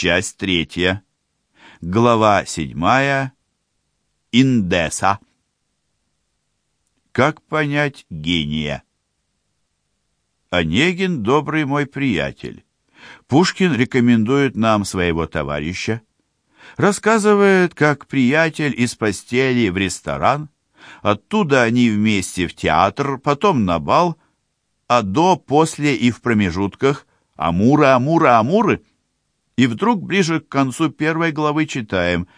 Часть третья. Глава седьмая. Индеса. Как понять гения? Онегин — добрый мой приятель. Пушкин рекомендует нам своего товарища. Рассказывает, как приятель из постели в ресторан. Оттуда они вместе в театр, потом на бал, а до, после и в промежутках Амуры, Амуры, Амуры. И вдруг ближе к концу первой главы читаем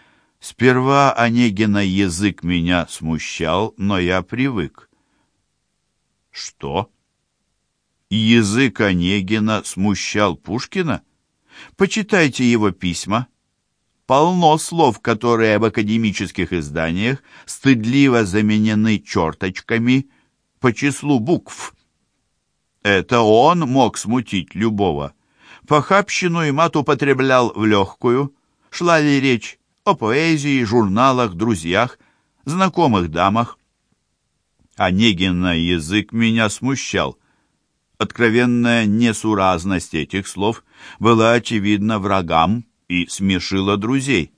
«Сперва Онегина язык меня смущал, но я привык». Что? Язык Онегина смущал Пушкина? Почитайте его письма. Полно слов, которые в академических изданиях стыдливо заменены черточками по числу букв. Это он мог смутить любого. Похабщину и мат употреблял в легкую. Шла ли речь о поэзии, журналах, друзьях, знакомых дамах? Онегина язык меня смущал. Откровенная несуразность этих слов была очевидна врагам и смешила друзей.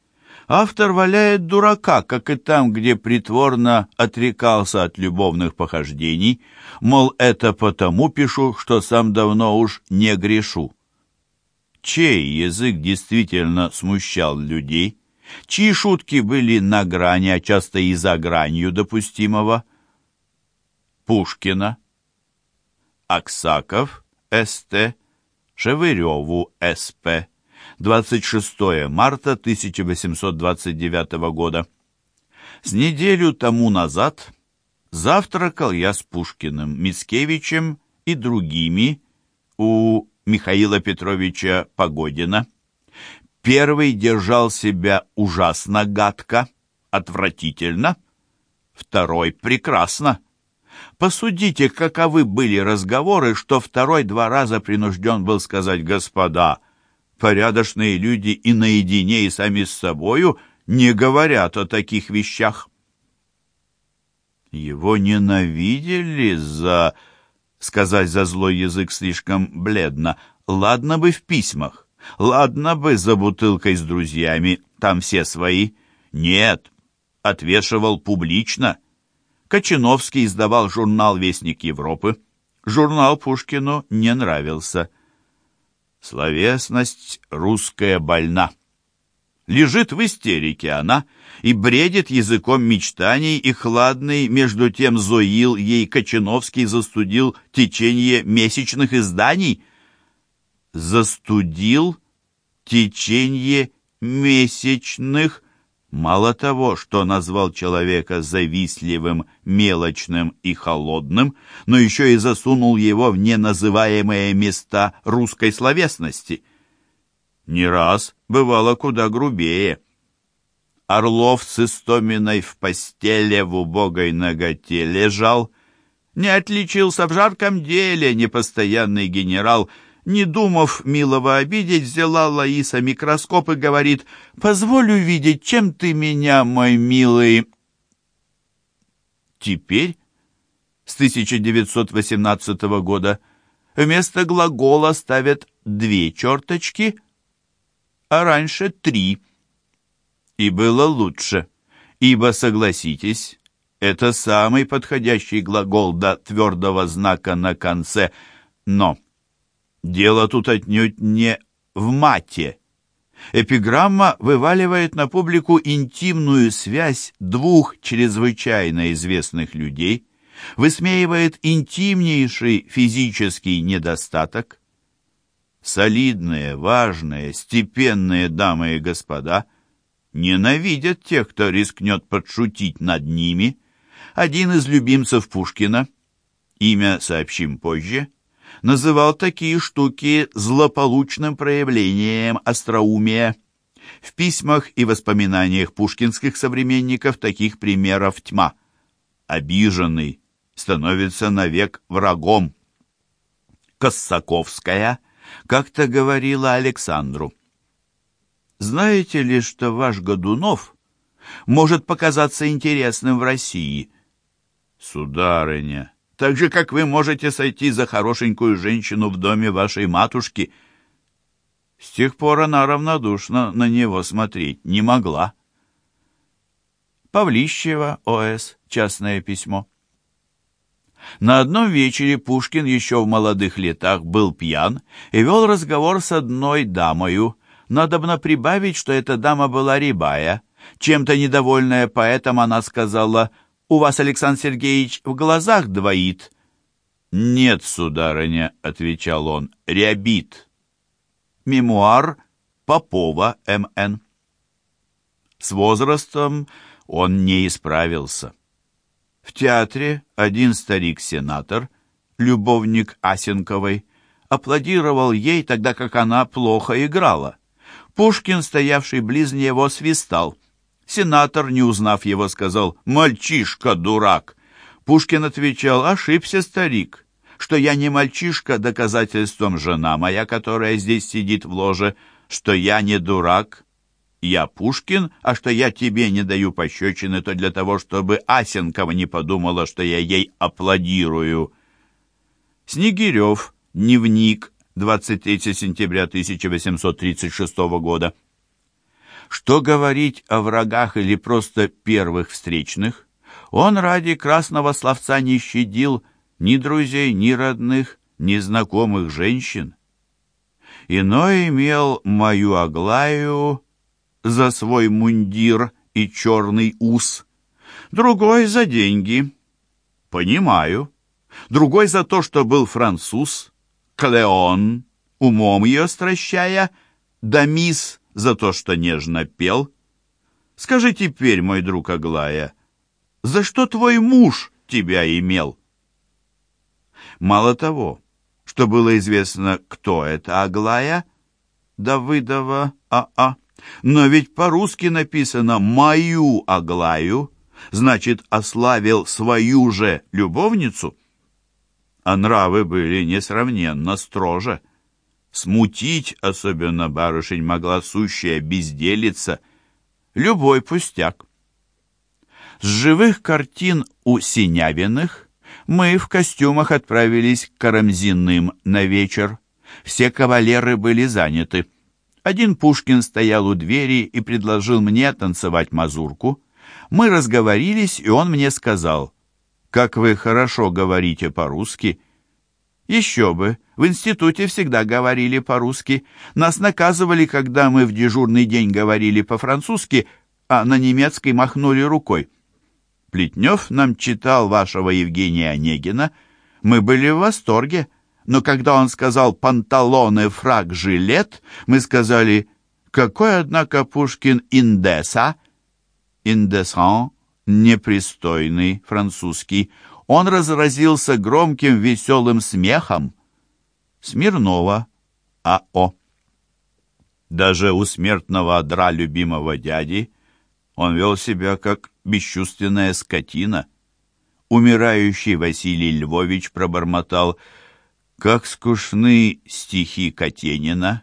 Автор валяет дурака, как и там, где притворно отрекался от любовных похождений, мол, это потому пишу, что сам давно уж не грешу. Чей язык действительно смущал людей? Чьи шутки были на грани, а часто и за гранью допустимого? Пушкина, Аксаков, С.Т., Шевыреву, С.П., 26 марта 1829 года. С неделю тому назад завтракал я с Пушкиным, Мицкевичем и другими у Михаила Петровича Погодина. Первый держал себя ужасно гадко, отвратительно, второй прекрасно. Посудите, каковы были разговоры, что второй два раза принужден был сказать «Господа, порядочные люди и наедине, и сами с собою не говорят о таких вещах». Его ненавидели за... Сказать за злой язык слишком бледно. Ладно бы в письмах, ладно бы за бутылкой с друзьями, там все свои. Нет, отвешивал публично. Кочиновский издавал журнал «Вестник Европы». Журнал Пушкину не нравился. Словесность русская больна. Лежит в истерике она и бредит языком мечтаний, и хладный, между тем Зоил ей Кочиновский застудил течение месячных изданий. Застудил течение месячных Мало того, что назвал человека завистливым, мелочным и холодным, но еще и засунул его в неназываемые места русской словесности. Не раз бывало куда грубее. Орлов с Истоминой в постели в убогой ноготе лежал, не отличился в жарком деле непостоянный генерал — не думав милого обидеть, взяла Лаиса микроскоп и говорит, «Позволь увидеть, чем ты меня, мой милый...» Теперь, с 1918 года, вместо глагола ставят две черточки, а раньше три. И было лучше, ибо, согласитесь, это самый подходящий глагол до твердого знака на конце «но». Дело тут отнюдь не в мате. Эпиграмма вываливает на публику интимную связь двух чрезвычайно известных людей, высмеивает интимнейший физический недостаток. Солидные, важные, степенные дамы и господа ненавидят тех, кто рискнет подшутить над ними. Один из любимцев Пушкина, имя сообщим позже, называл такие штуки злополучным проявлением остроумия. В письмах и воспоминаниях пушкинских современников таких примеров тьма. Обиженный становится навек врагом. Коссаковская как-то говорила Александру. «Знаете ли, что ваш Годунов может показаться интересным в России?» «Сударыня, так же, как вы можете сойти за хорошенькую женщину в доме вашей матушки. С тех пор она равнодушно на него смотреть не могла. Павлищева, О.С., частное письмо. На одном вечере Пушкин еще в молодых летах был пьян и вел разговор с одной дамою. Надобно прибавить, что эта дама была рябая. Чем-то недовольная поэтом, она сказала, «У вас, Александр Сергеевич, в глазах двоит». «Нет, сударыня», — отвечал он, — «рябит». Мемуар Попова М.Н. С возрастом он не исправился. В театре один старик-сенатор, любовник Асенковой, аплодировал ей, тогда как она плохо играла. Пушкин, стоявший близ него, свистал. Сенатор, не узнав его, сказал «Мальчишка, дурак!» Пушкин отвечал «Ошибся, старик, что я не мальчишка, доказательством жена моя, которая здесь сидит в ложе, что я не дурак, я Пушкин, а что я тебе не даю пощечины, то для того, чтобы Асенкова не подумала, что я ей аплодирую. Снегирев, дневник, 23 сентября 1836 года. Что говорить о врагах или просто первых встречных? Он ради красного словца не щадил ни друзей, ни родных, ни знакомых женщин. Иной имел мою Аглаю за свой мундир и черный ус, другой за деньги. Понимаю. Другой за то, что был француз, Клеон, умом ее стращая, да мисс за то, что нежно пел. Скажи теперь, мой друг Аглая, за что твой муж тебя имел? Мало того, что было известно, кто это Аглая, Давыдова А.А., но ведь по-русски написано «мою Аглаю», значит, ославил свою же любовницу. А нравы были несравненно строже. Смутить, особенно барышень, могла сущая безделица, любой пустяк. С живых картин у Синявиных мы в костюмах отправились к Карамзиным на вечер. Все кавалеры были заняты. Один Пушкин стоял у двери и предложил мне танцевать мазурку. Мы разговорились, и он мне сказал, «Как вы хорошо говорите по-русски». Еще бы, в институте всегда говорили по-русски. Нас наказывали, когда мы в дежурный день говорили по-французски, а на немецкой махнули рукой. Плетнев нам читал вашего Евгения Онегина. Мы были в восторге но когда он сказал «панталоны, фраг, жилет», мы сказали «какой, однако, Пушкин индеса?» «Индесан» — непристойный, французский. Он разразился громким веселым смехом. Смирнова, А.О. Даже у смертного одра любимого дяди он вел себя как бесчувственная скотина. Умирающий Василий Львович пробормотал — как скучны стихи Катенина.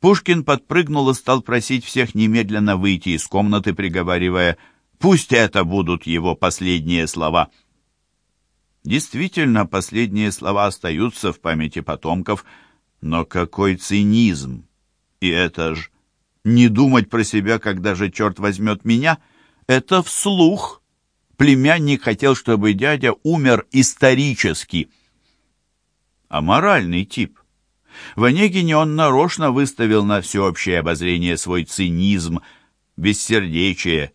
Пушкин подпрыгнул и стал просить всех немедленно выйти из комнаты, приговаривая «Пусть это будут его последние слова». Действительно, последние слова остаются в памяти потомков, но какой цинизм! И это ж не думать про себя, когда же черт возьмет меня, это вслух. Племянник хотел, чтобы дядя умер исторически — а моральный тип. В Онегине он нарочно выставил на всеобщее обозрение свой цинизм, бессердечие.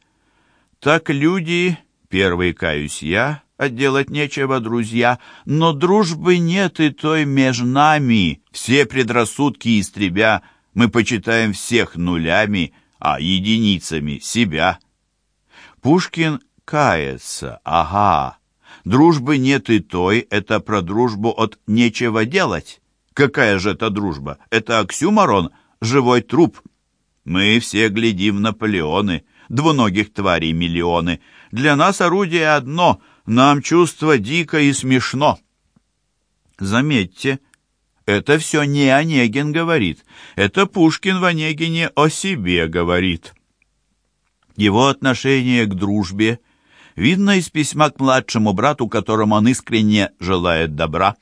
Так люди, первый каюсь я, отделать нечего, друзья, но дружбы нет и той между нами. Все предрассудки истребя, мы почитаем всех нулями, а единицами себя. Пушкин кается, ага, Дружбы нет и той, это про дружбу от нечего делать. Какая же это дружба? Это оксюморон, живой труп. Мы все глядим Наполеоны, двуногих тварей миллионы. Для нас орудие одно, нам чувство дико и смешно. Заметьте, это все не Онегин говорит, это Пушкин в Онегине о себе говорит. Его отношение к дружбе – видно из письма к младшему брату, которому он искренне желает добра.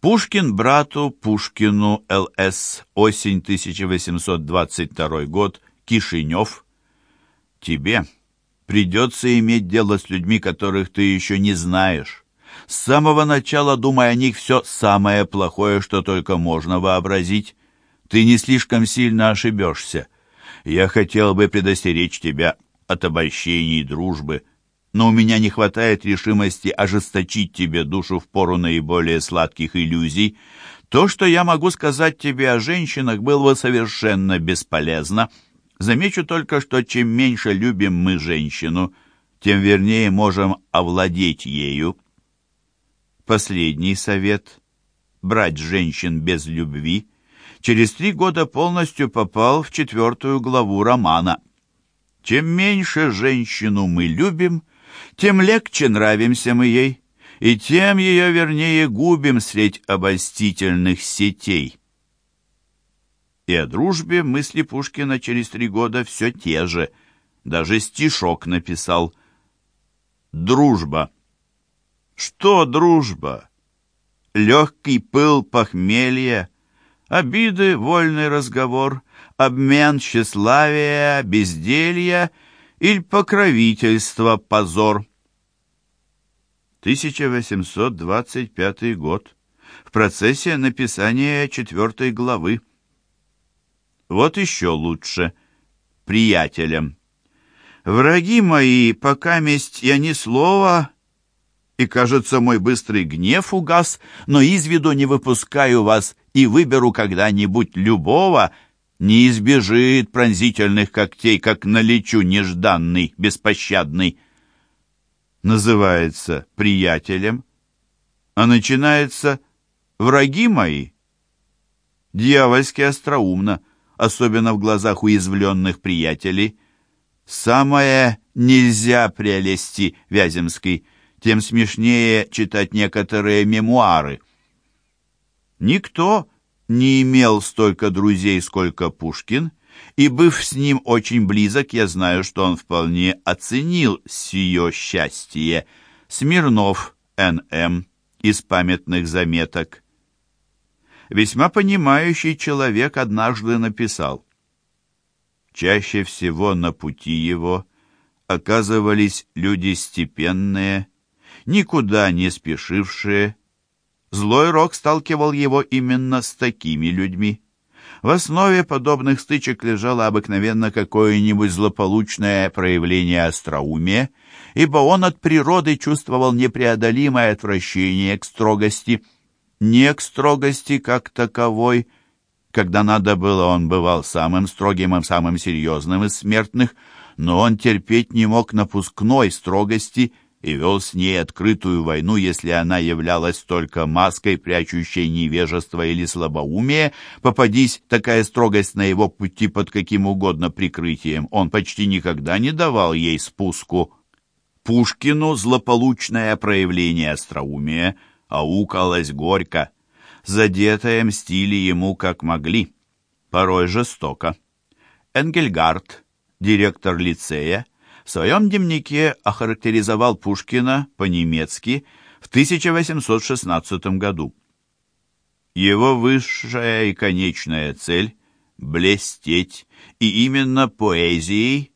Пушкин брату Пушкину Л.С. Осень 1822 год. Кишинев. Тебе придется иметь дело с людьми, которых ты еще не знаешь. С самого начала думай о них все самое плохое, что только можно вообразить. Ты не слишком сильно ошибешься. Я хотел бы предостеречь тебя от обольщений дружбы, но у меня не хватает решимости ожесточить тебе душу в пору наиболее сладких иллюзий. То, что я могу сказать тебе о женщинах, было бы совершенно бесполезно. Замечу только, что чем меньше любим мы женщину, тем вернее можем овладеть ею. Последний совет — брать женщин без любви — через три года полностью попал в четвертую главу романа. Чем меньше женщину мы любим, тем легче нравимся мы ей, и тем ее вернее губим средь обольстительных сетей. И о дружбе мысли Пушкина через три года все те же, даже стишок написал. «Дружба». Что дружба? Легкий пыл похмелья, обиды, вольный разговор, обмен тщеславия, безделья — или покровительство, позор. 1825 год. В процессе написания четвертой главы. Вот еще лучше. Приятелям. Враги мои, пока месть я ни слова, и, кажется, мой быстрый гнев угас, но из виду не выпускаю вас и выберу когда-нибудь любого — не избежит пронзительных когтей, как налечу нежданный, беспощадный. Называется приятелем, а начинается враги мои. Дьявольски остроумно, особенно в глазах уязвленных приятелей. Самое нельзя прелести Вяземской, тем смешнее читать некоторые мемуары. Никто не имел столько друзей, сколько Пушкин, и, быв с ним очень близок, я знаю, что он вполне оценил сие счастье. Смирнов, Н.М., из памятных заметок. Весьма понимающий человек однажды написал, «Чаще всего на пути его оказывались люди степенные, никуда не спешившие, Злой рок сталкивал его именно с такими людьми. В основе подобных стычек лежало обыкновенно какое-нибудь злополучное проявление остроумия, ибо он от природы чувствовал непреодолимое отвращение к строгости. Не к строгости как таковой, когда надо было, он бывал самым строгим и самым серьезным из смертных, но он терпеть не мог напускной строгости и вел с ней открытую войну, если она являлась только маской, прячущей невежество или слабоумие, попадись такая строгость на его пути под каким угодно прикрытием, он почти никогда не давал ей спуску. Пушкину злополучное проявление остроумия аукалось горько. Задетое мстили ему как могли, порой жестоко. Энгельгард, директор лицея, в своем дневнике охарактеризовал Пушкина по-немецки в 1816 году. Его высшая и конечная цель — блестеть, и именно поэзией,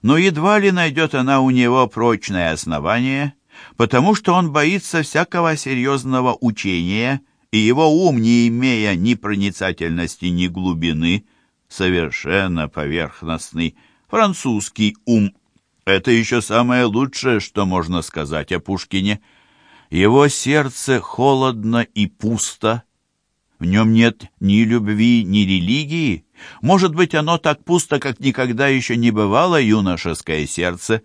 но едва ли найдет она у него прочное основание, потому что он боится всякого серьезного учения, и его ум, не имея ни проницательности, ни глубины, совершенно поверхностный, французский ум это еще самое лучшее, что можно сказать о Пушкине. Его сердце холодно и пусто. В нем нет ни любви, ни религии. Может быть, оно так пусто, как никогда еще не бывало юношеское сердце.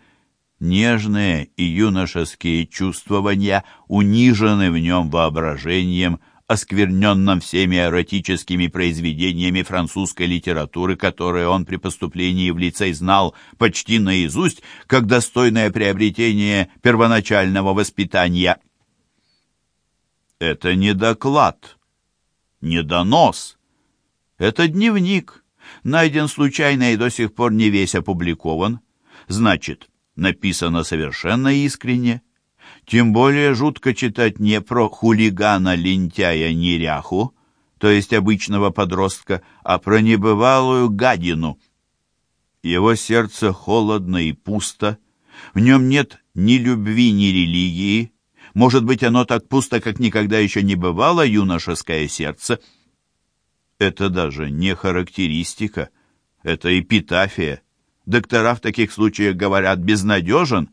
Нежные и юношеские чувствования унижены в нем воображением, оскверненном всеми эротическими произведениями французской литературы, которые он при поступлении в лицей знал почти наизусть, как достойное приобретение первоначального воспитания. Это не доклад, не донос. Это дневник, найден случайно и до сих пор не весь опубликован. Значит, написано совершенно искренне. Тем более жутко читать не про хулигана-лентяя-неряху, то есть обычного подростка, а про небывалую гадину. Его сердце холодно и пусто, в нем нет ни любви, ни религии. Может быть, оно так пусто, как никогда еще не бывало юношеское сердце. Это даже не характеристика, это эпитафия. Доктора в таких случаях говорят «безнадежен»,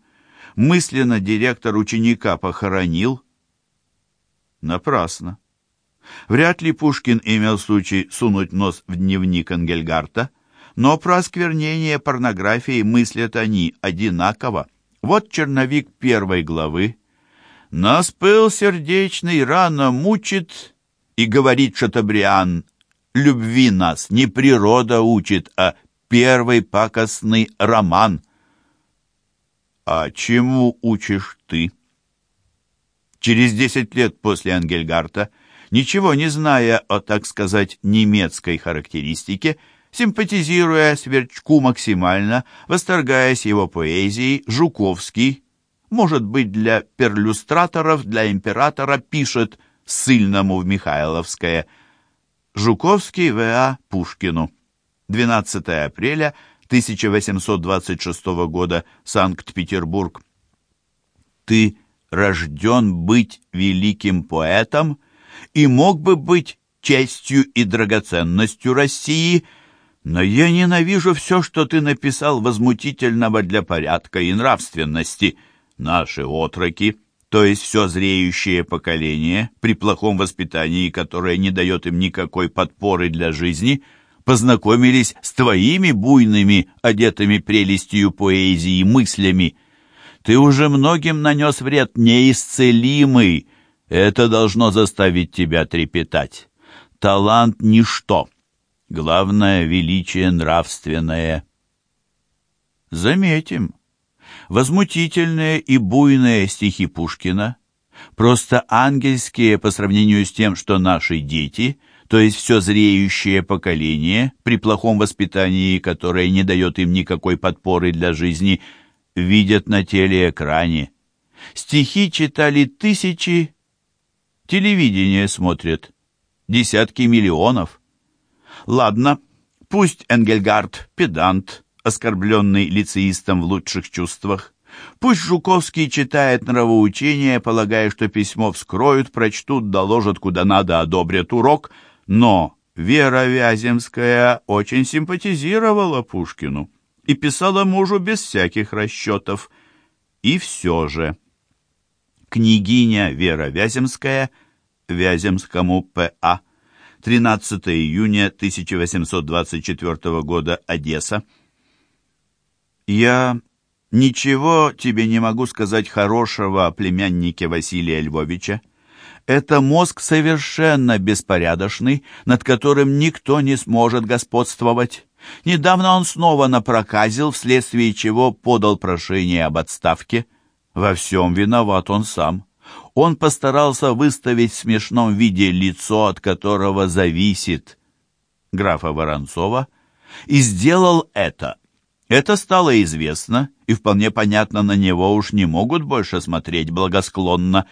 мысленно директор ученика похоронил. Напрасно. Вряд ли Пушкин имел случай сунуть нос в дневник Ангельгарта, но про осквернение порнографии мыслят они одинаково. Вот черновик первой главы. «Нас пыл сердечный рано мучит, и говорит Шатабриан, любви нас не природа учит, а первый пакостный роман». «А чему учишь ты?» Через десять лет после Ангельгарта, ничего не зная о, так сказать, немецкой характеристике, симпатизируя Сверчку максимально, восторгаясь его поэзией, Жуковский, может быть, для перлюстраторов, для императора, пишет ссыльному в Михайловское Жуковский В.А. Пушкину. 12 апреля 1826 года, Санкт-Петербург. Ты рожден быть великим поэтом и мог бы быть честью и драгоценностью России, но я ненавижу все, что ты написал возмутительного для порядка и нравственности. Наши отроки, то есть все зреющее поколение, при плохом воспитании, которое не дает им никакой подпоры для жизни – познакомились с твоими буйными, одетыми прелестью поэзии мыслями. Ты уже многим нанес вред неисцелимый. Это должно заставить тебя трепетать. Талант — ничто. Главное — величие нравственное. Заметим, возмутительные и буйные стихи Пушкина, просто ангельские по сравнению с тем, что наши дети — то есть все зреющее поколение, при плохом воспитании, которое не дает им никакой подпоры для жизни, видят на телеэкране. Стихи читали тысячи, телевидение смотрят десятки миллионов. Ладно, пусть Энгельгард педант, оскорбленный лицеистом в лучших чувствах, Пусть Жуковский читает нравоучение, полагая, что письмо вскроют, прочтут, доложат куда надо, одобрят урок — но Вера Вяземская очень симпатизировала Пушкину и писала мужу без всяких расчетов. И все же. Княгиня Вера Вяземская, Вяземскому П.А., 13 июня 1824 года, Одесса. «Я ничего тебе не могу сказать хорошего о племяннике Василия Львовича. Это мозг совершенно беспорядочный, над которым никто не сможет господствовать. Недавно он снова напроказил, вследствие чего подал прошение об отставке. Во всем виноват он сам. Он постарался выставить в смешном виде лицо, от которого зависит графа Воронцова, и сделал это. Это стало известно, и вполне понятно, на него уж не могут больше смотреть благосклонно.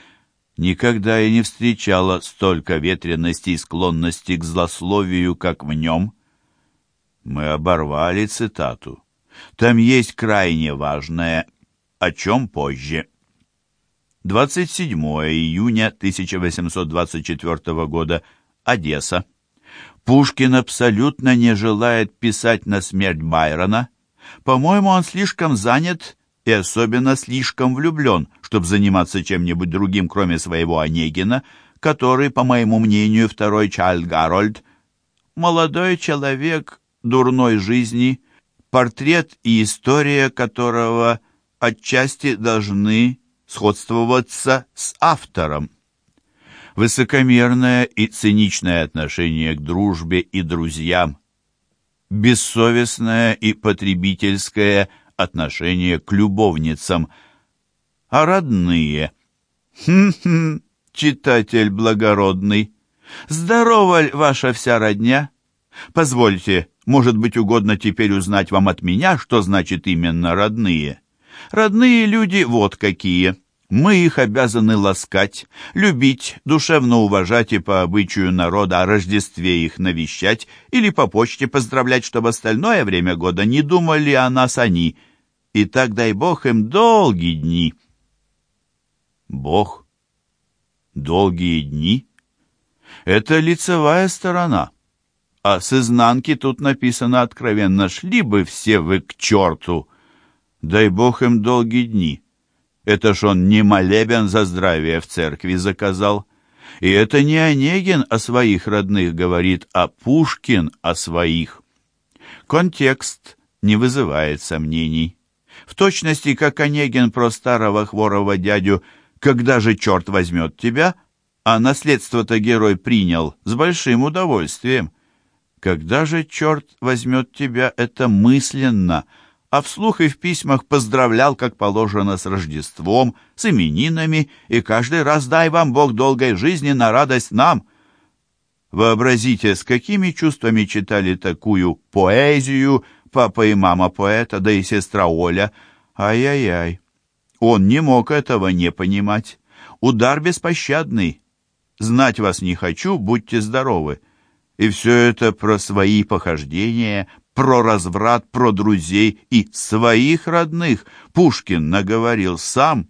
Никогда я не встречала столько ветренности и склонности к злословию, как в нем. Мы оборвали цитату. Там есть крайне важное, о чем позже. 27 июня 1824 года. Одесса. Пушкин абсолютно не желает писать на смерть Байрона. По-моему, он слишком занят и особенно слишком влюблен, чтобы заниматься чем-нибудь другим, кроме своего Онегина, который, по моему мнению, второй Чайльд Гарольд, молодой человек дурной жизни, портрет и история которого отчасти должны сходствоваться с автором. Высокомерное и циничное отношение к дружбе и друзьям, бессовестное и потребительское – отношение к любовницам. А родные? Хм-хм, читатель благородный. Здорова ли ваша вся родня? Позвольте, может быть угодно теперь узнать вам от меня, что значит именно родные. Родные люди вот какие. Мы их обязаны ласкать, любить, душевно уважать и по обычаю народа о Рождестве их навещать или по почте поздравлять, чтобы остальное время года не думали о нас они. И так дай Бог им долгие дни. Бог? Долгие дни? Это лицевая сторона. А с изнанки тут написано откровенно «Шли бы все вы к черту!» Дай Бог им долгие дни. Это ж он не молебен за здравие в церкви заказал. И это не Онегин о своих родных говорит, а Пушкин о своих. Контекст не вызывает сомнений. В точности, как Онегин про старого хворого дядю «Когда же черт возьмет тебя?» А наследство-то герой принял с большим удовольствием. «Когда же черт возьмет тебя?» — это мысленно — а вслух и в письмах поздравлял, как положено, с Рождеством, с именинами, и каждый раз дай вам Бог долгой жизни на радость нам. Вообразите, с какими чувствами читали такую поэзию папа и мама поэта, да и сестра Оля. Ай-яй-яй, он не мог этого не понимать. Удар беспощадный. Знать вас не хочу, будьте здоровы. И все это про свои похождения, про разврат, про друзей и своих родных Пушкин наговорил сам.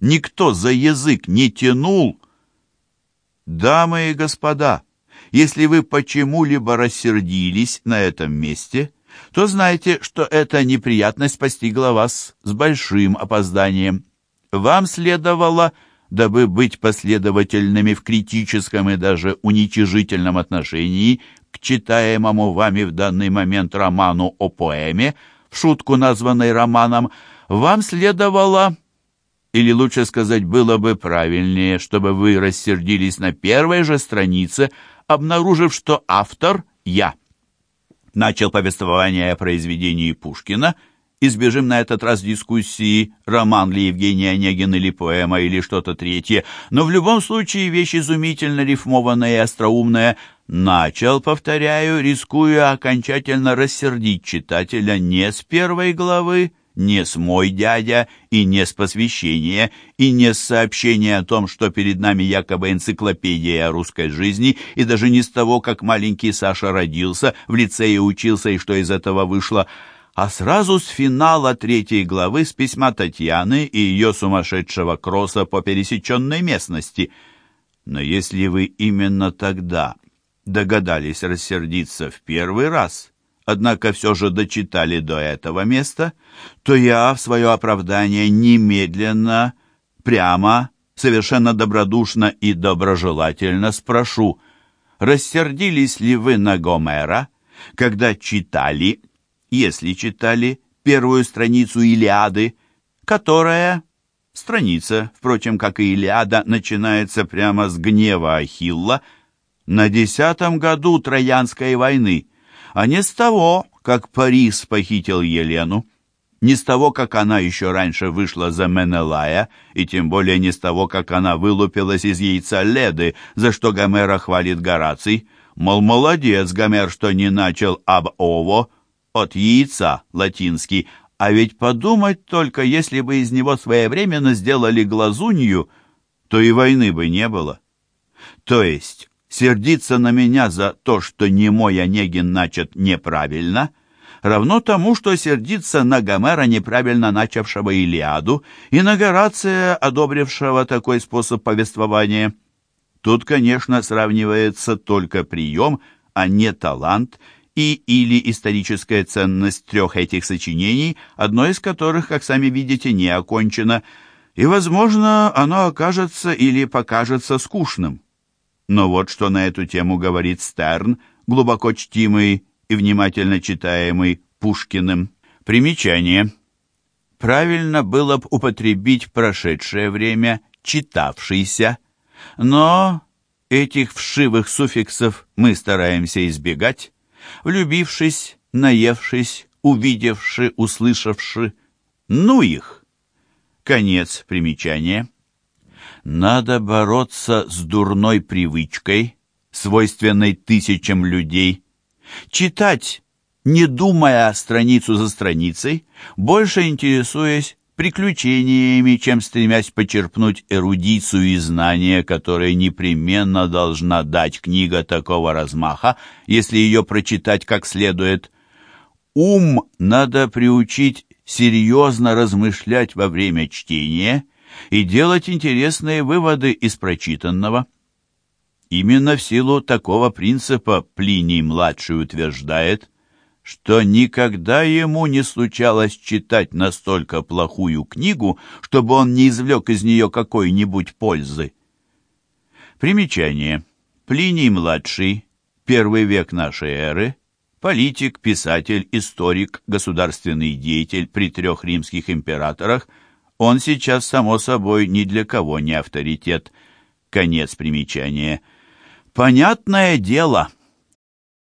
Никто за язык не тянул. Дамы и господа, если вы почему-либо рассердились на этом месте, то знайте, что эта неприятность постигла вас с большим опозданием. Вам следовало дабы быть последовательными в критическом и даже уничижительном отношении к читаемому вами в данный момент роману о поэме, в шутку названной романом, вам следовало, или лучше сказать, было бы правильнее, чтобы вы рассердились на первой же странице, обнаружив, что автор — я. Начал повествование о произведении Пушкина — Избежим на этот раз дискуссии, роман ли Евгений Онегин или поэма, или что-то третье. Но в любом случае вещь изумительно рифмованная и остроумная. Начал, повторяю, рискуя окончательно рассердить читателя не с первой главы, не с «Мой дядя» и не с посвящения, и не с сообщения о том, что перед нами якобы энциклопедия о русской жизни, и даже не с того, как маленький Саша родился, в лицее учился и что из этого вышло – а сразу с финала третьей главы с письма Татьяны и ее сумасшедшего кросса по пересеченной местности. Но если вы именно тогда догадались рассердиться в первый раз, однако все же дочитали до этого места, то я в свое оправдание немедленно, прямо, совершенно добродушно и доброжелательно спрошу, рассердились ли вы на Гомера, когда читали если читали первую страницу Илиады, которая, страница, впрочем, как и Илиада, начинается прямо с гнева Ахилла, на десятом году Троянской войны, а не с того, как Парис похитил Елену, не с того, как она еще раньше вышла за Менелая, и тем более не с того, как она вылупилась из яйца Леды, за что Гомера хвалит Гораций, мол, молодец, Гомер, что не начал об Ово, от яйца, латинский, а ведь подумать только, если бы из него своевременно сделали глазунью, то и войны бы не было. То есть сердиться на меня за то, что не мой Онегин начат неправильно, равно тому, что сердиться на Гомера, неправильно начавшего Илиаду, и на Горация, одобрившего такой способ повествования. Тут, конечно, сравнивается только прием, а не талант – и или историческая ценность трех этих сочинений, одно из которых, как сами видите, не окончено, и, возможно, оно окажется или покажется скучным. Но вот что на эту тему говорит Стерн, глубоко чтимый и внимательно читаемый Пушкиным. Примечание. Правильно было бы употребить прошедшее время «читавшийся», но этих вшивых суффиксов мы стараемся избегать, влюбившись, наевшись, увидевши, услышавши. Ну их! Конец примечания. Надо бороться с дурной привычкой, свойственной тысячам людей. Читать, не думая страницу за страницей, больше интересуясь приключениями, чем стремясь почерпнуть эрудицию и знания, которые непременно должна дать книга такого размаха, если ее прочитать как следует. Ум надо приучить серьезно размышлять во время чтения и делать интересные выводы из прочитанного. Именно в силу такого принципа Плиний-младший утверждает, что никогда ему не случалось читать настолько плохую книгу, чтобы он не извлек из нее какой-нибудь пользы. Примечание. Плиний-младший, первый век нашей эры, политик, писатель, историк, государственный деятель при трех римских императорах, он сейчас, само собой, ни для кого не авторитет. Конец примечания. Понятное дело —